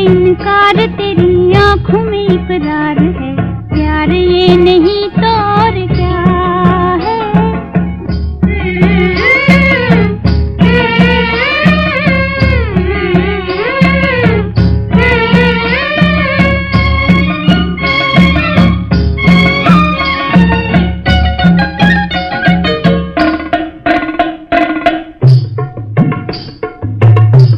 इनकार तेरी आँखों में इकरार है। प्यार ये नहीं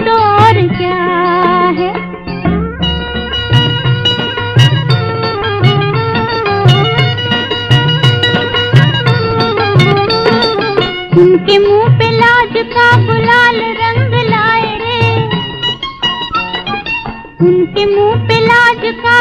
तो और क्या है? उनके मुँह पे लाज का गुलाल रंग लाए रे। उनके मुँह पे लाज का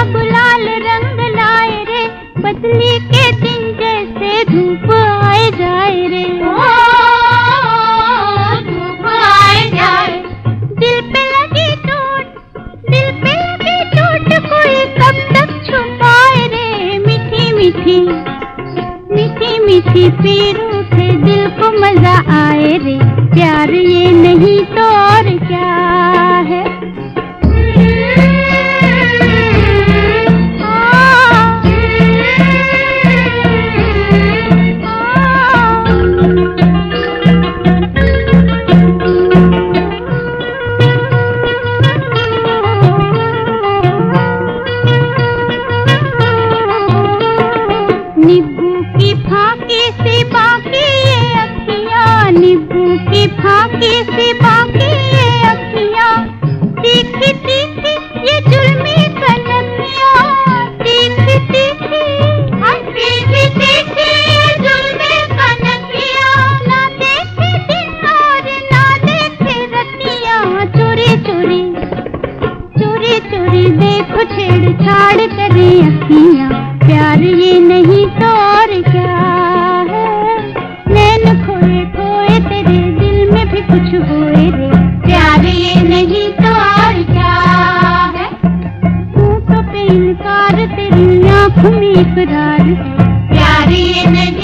मीठी मीठी पीर से दिल को मज़ा आए रे। प्यार ये नहीं तो चोरी चोरी चोरी देखो छेड़छाड़ प्यार ये नहीं तो और क्या कुछ हुए रे। प्यार ये नहीं तो और क्या है? तू तो तेरी में प्यार ये नहीं